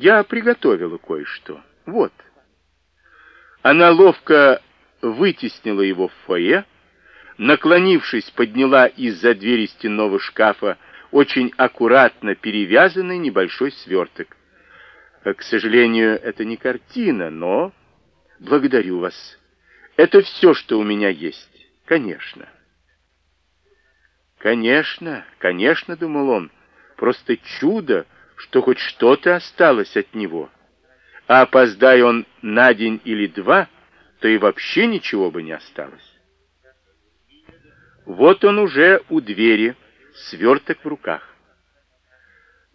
Я приготовила кое-что. Вот. Она ловко вытеснила его в фойе, наклонившись, подняла из-за двери стенного шкафа очень аккуратно перевязанный небольшой сверток. К сожалению, это не картина, но... Благодарю вас. Это все, что у меня есть. Конечно. Конечно, конечно, думал он. Просто чудо, что хоть что-то осталось от него. А опоздай он на день или два, то и вообще ничего бы не осталось. Вот он уже у двери, сверток в руках.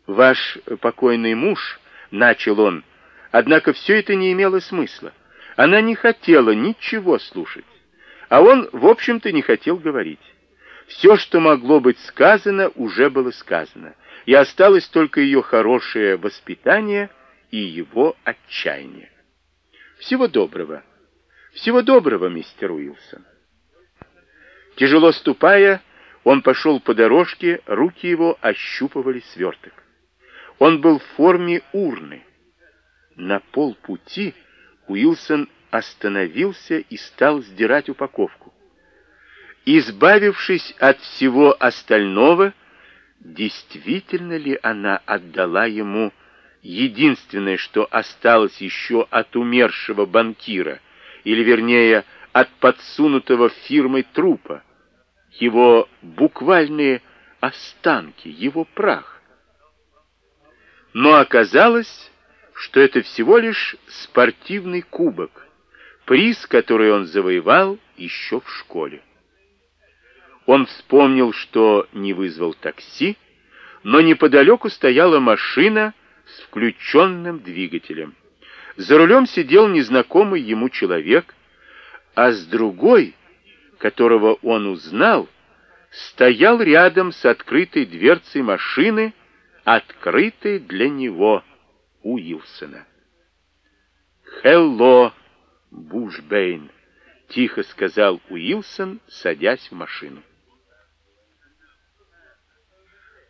«Ваш покойный муж», — начал он, однако все это не имело смысла. Она не хотела ничего слушать, а он, в общем-то, не хотел говорить. Все, что могло быть сказано, уже было сказано, и осталось только ее хорошее воспитание и его отчаяние. Всего доброго. Всего доброго, мистер Уилсон. Тяжело ступая, он пошел по дорожке, руки его ощупывали сверток. Он был в форме урны. На полпути Уилсон остановился и стал сдирать упаковку. Избавившись от всего остального, действительно ли она отдала ему единственное, что осталось еще от умершего банкира, или, вернее, от подсунутого фирмой трупа, его буквальные останки, его прах. Но оказалось, что это всего лишь спортивный кубок, приз, который он завоевал еще в школе. Он вспомнил, что не вызвал такси, но неподалеку стояла машина с включенным двигателем. За рулем сидел незнакомый ему человек, а с другой, которого он узнал, стоял рядом с открытой дверцей машины, открытой для него, Уилсона. «Хелло, Бушбейн», — тихо сказал Уилсон, садясь в машину.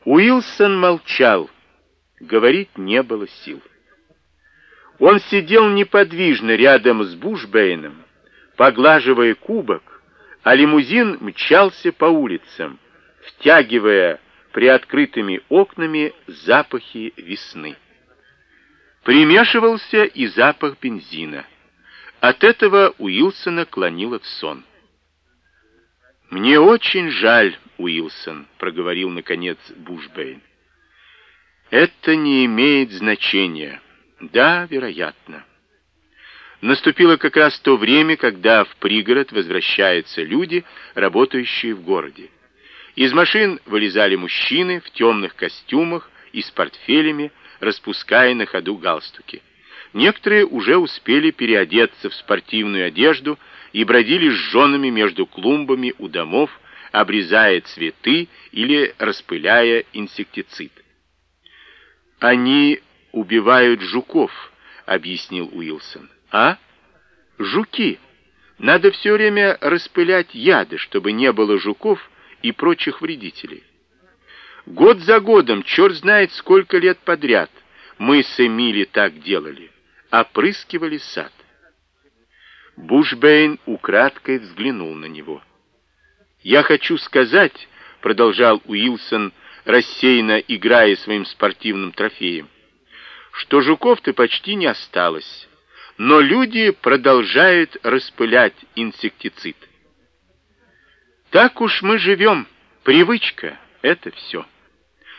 Уилсон молчал. Говорить не было сил. Он сидел неподвижно рядом с Бушбейном, поглаживая кубок, а лимузин мчался по улицам, втягивая приоткрытыми окнами запахи весны. Примешивался и запах бензина. От этого Уилсона клонило в сон. «Мне очень жаль, Уилсон», — проговорил, наконец, Бушбейн. «Это не имеет значения. Да, вероятно». Наступило как раз то время, когда в пригород возвращаются люди, работающие в городе. Из машин вылезали мужчины в темных костюмах и с портфелями, распуская на ходу галстуки. Некоторые уже успели переодеться в спортивную одежду и бродили с женами между клумбами у домов, обрезая цветы или распыляя инсектицид. «Они убивают жуков», — объяснил Уилсон. «А? Жуки. Надо все время распылять яды, чтобы не было жуков и прочих вредителей. Год за годом, черт знает сколько лет подряд, мы с Эмили так делали, опрыскивали сад. Бушбейн украдкой взглянул на него. «Я хочу сказать», — продолжал Уилсон, рассеянно играя своим спортивным трофеем, «что жуков-то почти не осталось, но люди продолжают распылять инсектицид. Так уж мы живем, привычка — это все.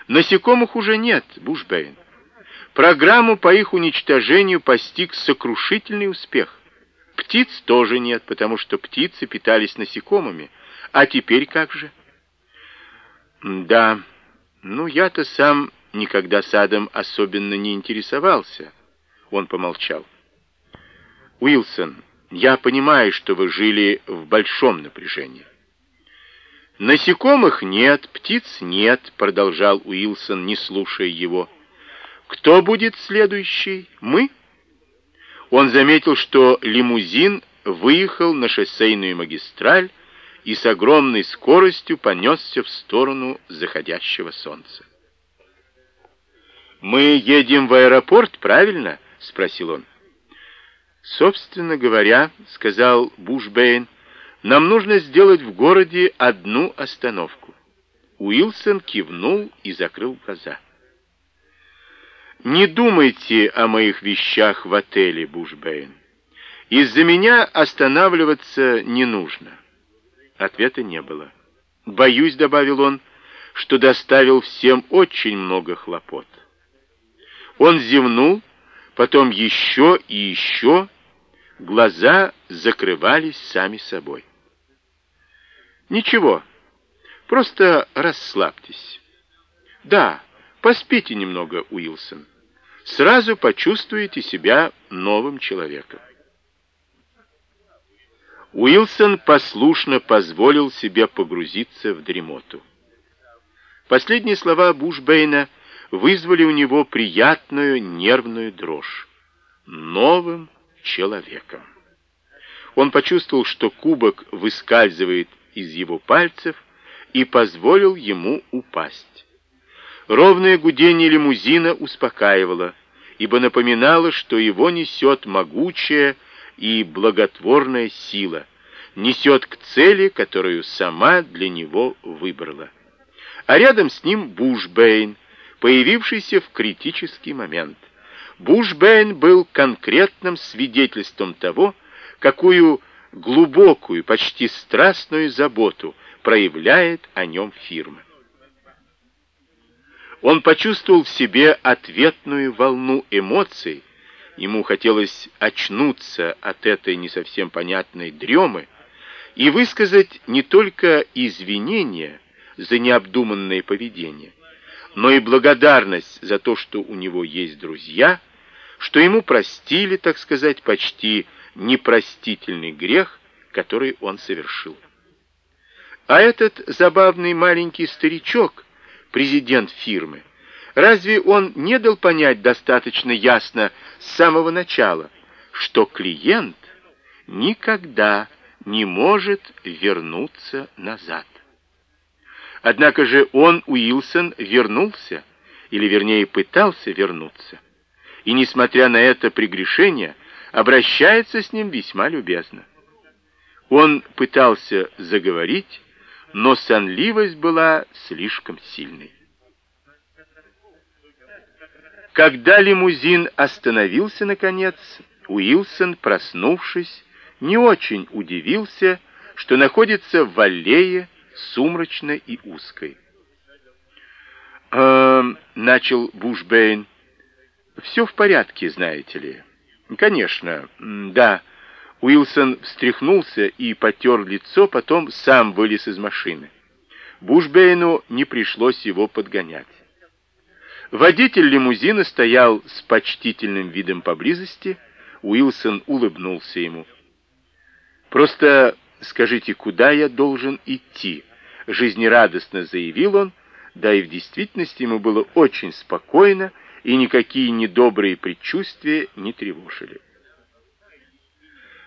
Насекомых уже нет, Бушбейн. Программу по их уничтожению постиг сокрушительный успех. Птиц тоже нет, потому что птицы питались насекомыми. А теперь как же? Да, ну я-то сам никогда садом особенно не интересовался. Он помолчал. Уилсон, я понимаю, что вы жили в большом напряжении. Насекомых нет, птиц нет, продолжал Уилсон, не слушая его. Кто будет следующий? Мы? Он заметил, что лимузин выехал на шоссейную магистраль и с огромной скоростью понесся в сторону заходящего солнца. «Мы едем в аэропорт, правильно?» — спросил он. «Собственно говоря, — сказал Бушбейн, — нам нужно сделать в городе одну остановку». Уилсон кивнул и закрыл глаза. «Не думайте о моих вещах в отеле, Бушбейн. Из-за меня останавливаться не нужно». Ответа не было. «Боюсь, — добавил он, — что доставил всем очень много хлопот». Он зевнул, потом еще и еще, глаза закрывались сами собой. «Ничего, просто расслабьтесь». «Да, поспите немного, Уилсон. Сразу почувствуете себя новым человеком». Уилсон послушно позволил себе погрузиться в дремоту. Последние слова Бушбейна вызвали у него приятную нервную дрожь. Новым человеком. Он почувствовал, что кубок выскальзывает из его пальцев и позволил ему упасть. Ровное гудение лимузина успокаивало, ибо напоминало, что его несет могучая и благотворная сила, несет к цели, которую сама для него выбрала. А рядом с ним Бушбейн, появившийся в критический момент. Бушбейн был конкретным свидетельством того, какую глубокую, почти страстную заботу проявляет о нем фирма. Он почувствовал в себе ответную волну эмоций, ему хотелось очнуться от этой не совсем понятной дремы и высказать не только извинения за необдуманное поведение, но и благодарность за то, что у него есть друзья, что ему простили, так сказать, почти непростительный грех, который он совершил. А этот забавный маленький старичок, президент фирмы, разве он не дал понять достаточно ясно с самого начала, что клиент никогда не может вернуться назад? Однако же он, Уилсон, вернулся, или вернее пытался вернуться, и, несмотря на это прегрешение, обращается с ним весьма любезно. Он пытался заговорить, но сонливость была слишком сильной. Когда лимузин остановился, наконец, Уилсон, проснувшись, не очень удивился, что находится в аллее, сумрачной и узкой. «Э, — начал Бушбейн. — Все в порядке, знаете ли. — Конечно, да. Уилсон встряхнулся и потер лицо, потом сам вылез из машины. Бушбейну не пришлось его подгонять. Водитель лимузина стоял с почтительным видом поблизости. Уилсон улыбнулся ему. «Просто скажите, куда я должен идти?» жизнерадостно заявил он, да и в действительности ему было очень спокойно, и никакие недобрые предчувствия не тревожили.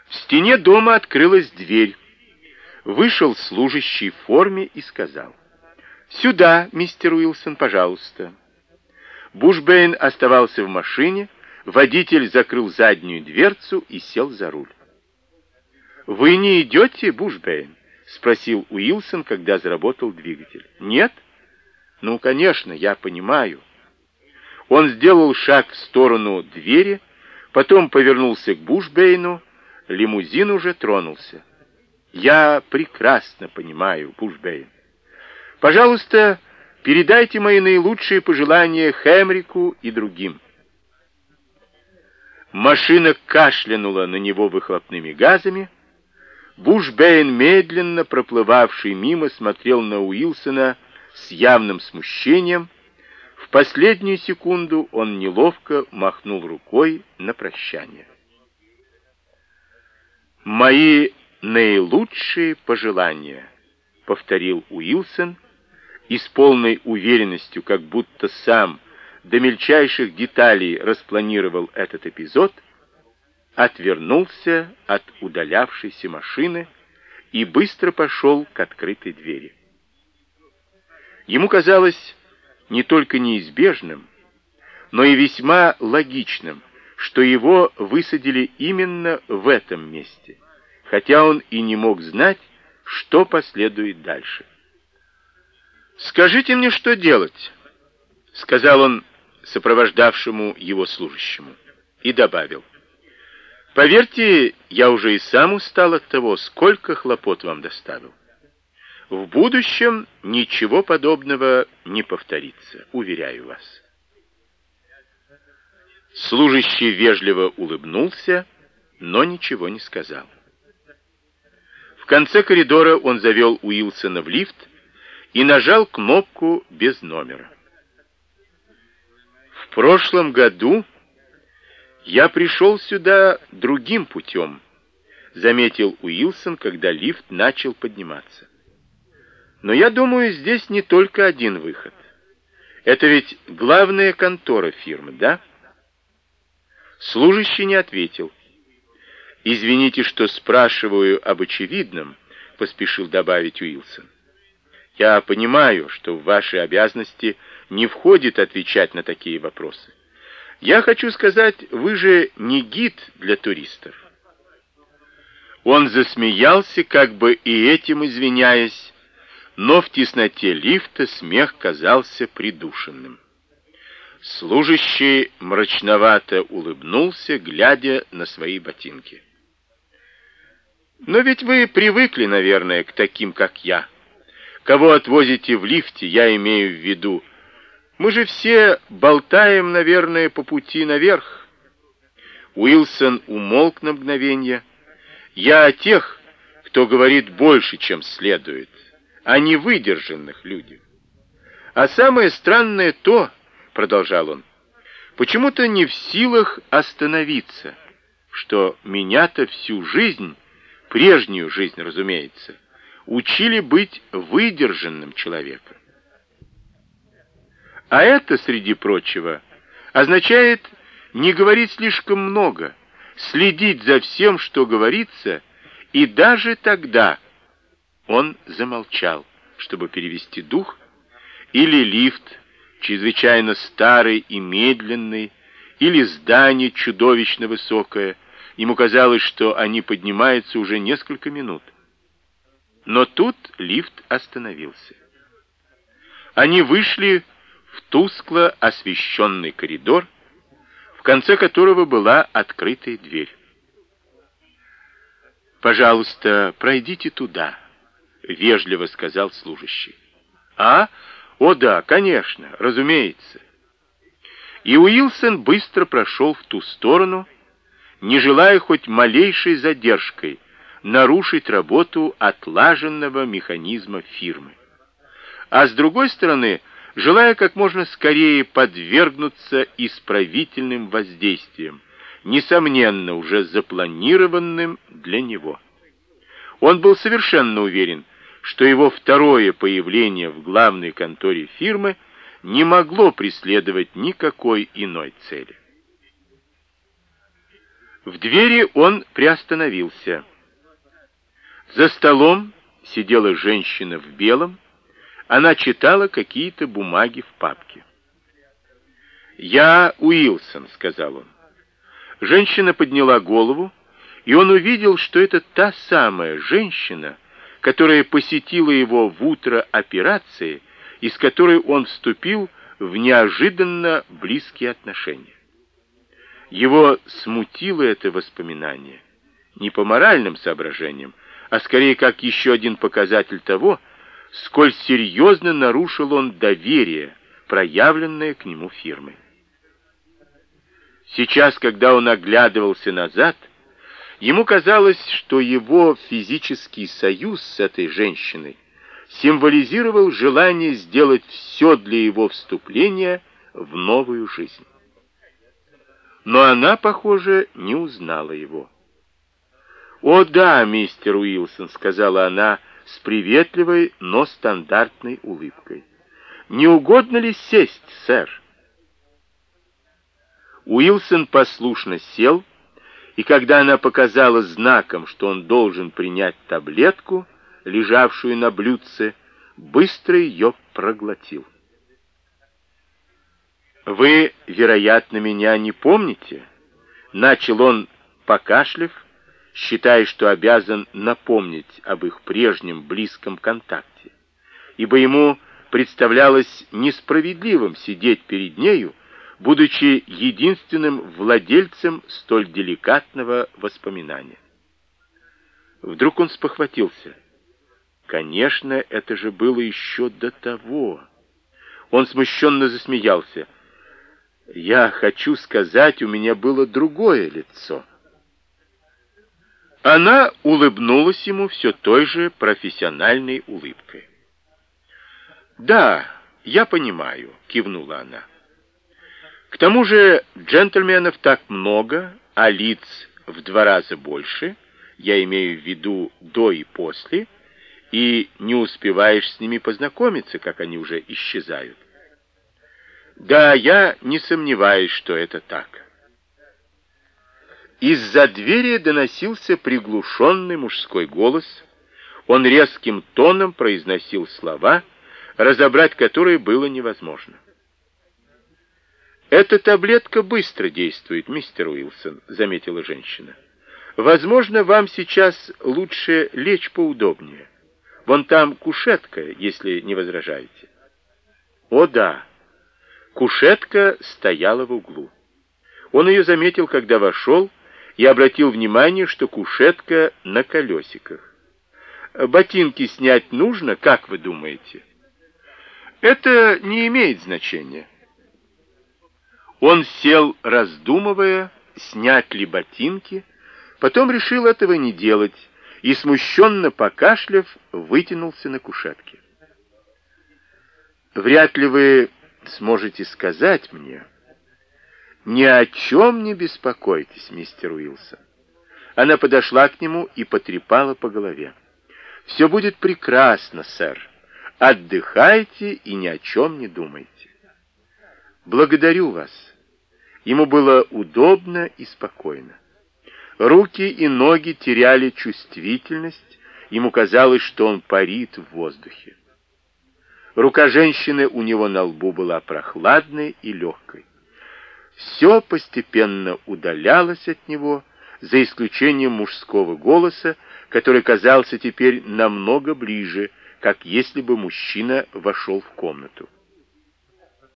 В стене дома открылась дверь. Вышел служащий в форме и сказал, «Сюда, мистер Уилсон, пожалуйста». Бушбейн оставался в машине, водитель закрыл заднюю дверцу и сел за руль. «Вы не идете, Бушбейн?» — спросил Уилсон, когда заработал двигатель. «Нет? Ну, конечно, я понимаю». Он сделал шаг в сторону двери, потом повернулся к Бушбейну, лимузин уже тронулся. «Я прекрасно понимаю, Бушбейн. Пожалуйста, передайте мои наилучшие пожелания Хемрику и другим». Машина кашлянула на него выхлопными газами, Бушбейн, медленно проплывавший мимо, смотрел на Уилсона с явным смущением. В последнюю секунду он неловко махнул рукой на прощание. «Мои наилучшие пожелания», — повторил Уилсон, и с полной уверенностью, как будто сам до мельчайших деталей распланировал этот эпизод — отвернулся от удалявшейся машины и быстро пошел к открытой двери. Ему казалось не только неизбежным, но и весьма логичным, что его высадили именно в этом месте, хотя он и не мог знать, что последует дальше. «Скажите мне, что делать?» — сказал он сопровождавшему его служащему, и добавил. «Поверьте, я уже и сам устал от того, сколько хлопот вам доставил. В будущем ничего подобного не повторится, уверяю вас». Служащий вежливо улыбнулся, но ничего не сказал. В конце коридора он завел Уилсона в лифт и нажал кнопку без номера. В прошлом году я пришел сюда другим путем, заметил Уилсон, когда лифт начал подниматься. Но я думаю, здесь не только один выход. Это ведь главная контора фирмы, да? Служащий не ответил. «Извините, что спрашиваю об очевидном», — поспешил добавить Уилсон. «Я понимаю, что в ваши обязанности не входит отвечать на такие вопросы. Я хочу сказать, вы же не гид для туристов». Он засмеялся, как бы и этим извиняясь, но в тесноте лифта смех казался придушенным. Служащий мрачновато улыбнулся, глядя на свои ботинки. «Но ведь вы привыкли, наверное, к таким, как я. Кого отвозите в лифте, я имею в виду. Мы же все болтаем, наверное, по пути наверх». Уилсон умолк на мгновение. «Я о тех, кто говорит больше, чем следует, о невыдержанных людях. А самое странное то, продолжал он, почему-то не в силах остановиться, что меня-то всю жизнь, прежнюю жизнь, разумеется, учили быть выдержанным человеком. А это, среди прочего, означает не говорить слишком много, следить за всем, что говорится, и даже тогда он замолчал, чтобы перевести дух, или лифт чрезвычайно старый и медленный, или здание чудовищно высокое. Ему казалось, что они поднимаются уже несколько минут. Но тут лифт остановился. Они вышли в тускло освещенный коридор, в конце которого была открытая дверь. «Пожалуйста, пройдите туда», — вежливо сказал служащий. «А?» О да, конечно, разумеется. И Уилсон быстро прошел в ту сторону, не желая хоть малейшей задержкой нарушить работу отлаженного механизма фирмы. А с другой стороны, желая как можно скорее подвергнуться исправительным воздействиям, несомненно уже запланированным для него. Он был совершенно уверен, что его второе появление в главной конторе фирмы не могло преследовать никакой иной цели. В двери он приостановился. За столом сидела женщина в белом, она читала какие-то бумаги в папке. «Я Уилсон», — сказал он. Женщина подняла голову, и он увидел, что это та самая женщина, которая посетила его в утро операции, из которой он вступил в неожиданно близкие отношения. Его смутило это воспоминание не по моральным соображениям, а скорее как еще один показатель того, сколь серьезно нарушил он доверие, проявленное к нему фирмой. Сейчас, когда он оглядывался назад, Ему казалось, что его физический союз с этой женщиной символизировал желание сделать все для его вступления в новую жизнь. Но она, похоже, не узнала его. «О да, мистер Уилсон», — сказала она с приветливой, но стандартной улыбкой. «Не угодно ли сесть, сэр?» Уилсон послушно сел, и когда она показала знаком, что он должен принять таблетку, лежавшую на блюдце, быстро ее проглотил. «Вы, вероятно, меня не помните?» Начал он, покашлив, считая, что обязан напомнить об их прежнем близком контакте, ибо ему представлялось несправедливым сидеть перед нею, будучи единственным владельцем столь деликатного воспоминания. Вдруг он спохватился. Конечно, это же было еще до того. Он смущенно засмеялся. Я хочу сказать, у меня было другое лицо. Она улыбнулась ему все той же профессиональной улыбкой. «Да, я понимаю», — кивнула она. «К тому же джентльменов так много, а лиц в два раза больше, я имею в виду до и после, и не успеваешь с ними познакомиться, как они уже исчезают. Да, я не сомневаюсь, что это так». Из-за двери доносился приглушенный мужской голос. Он резким тоном произносил слова, разобрать которые было невозможно. «Эта таблетка быстро действует, мистер Уилсон», — заметила женщина. «Возможно, вам сейчас лучше лечь поудобнее. Вон там кушетка, если не возражаете». «О да!» Кушетка стояла в углу. Он ее заметил, когда вошел, и обратил внимание, что кушетка на колесиках. Ботинки снять нужно, как вы думаете? Это не имеет значения. Он сел, раздумывая, снять ли ботинки, потом решил этого не делать и, смущенно покашляв, вытянулся на кушетке. Вряд ли вы сможете сказать мне, «Ни о чем не беспокойтесь, мистер Уилсон». Она подошла к нему и потрепала по голове. «Все будет прекрасно, сэр. Отдыхайте и ни о чем не думайте». «Благодарю вас». Ему было удобно и спокойно. Руки и ноги теряли чувствительность, ему казалось, что он парит в воздухе. Рука женщины у него на лбу была прохладной и легкой. Все постепенно удалялось от него, за исключением мужского голоса, который казался теперь намного ближе, как если бы мужчина вошел в комнату.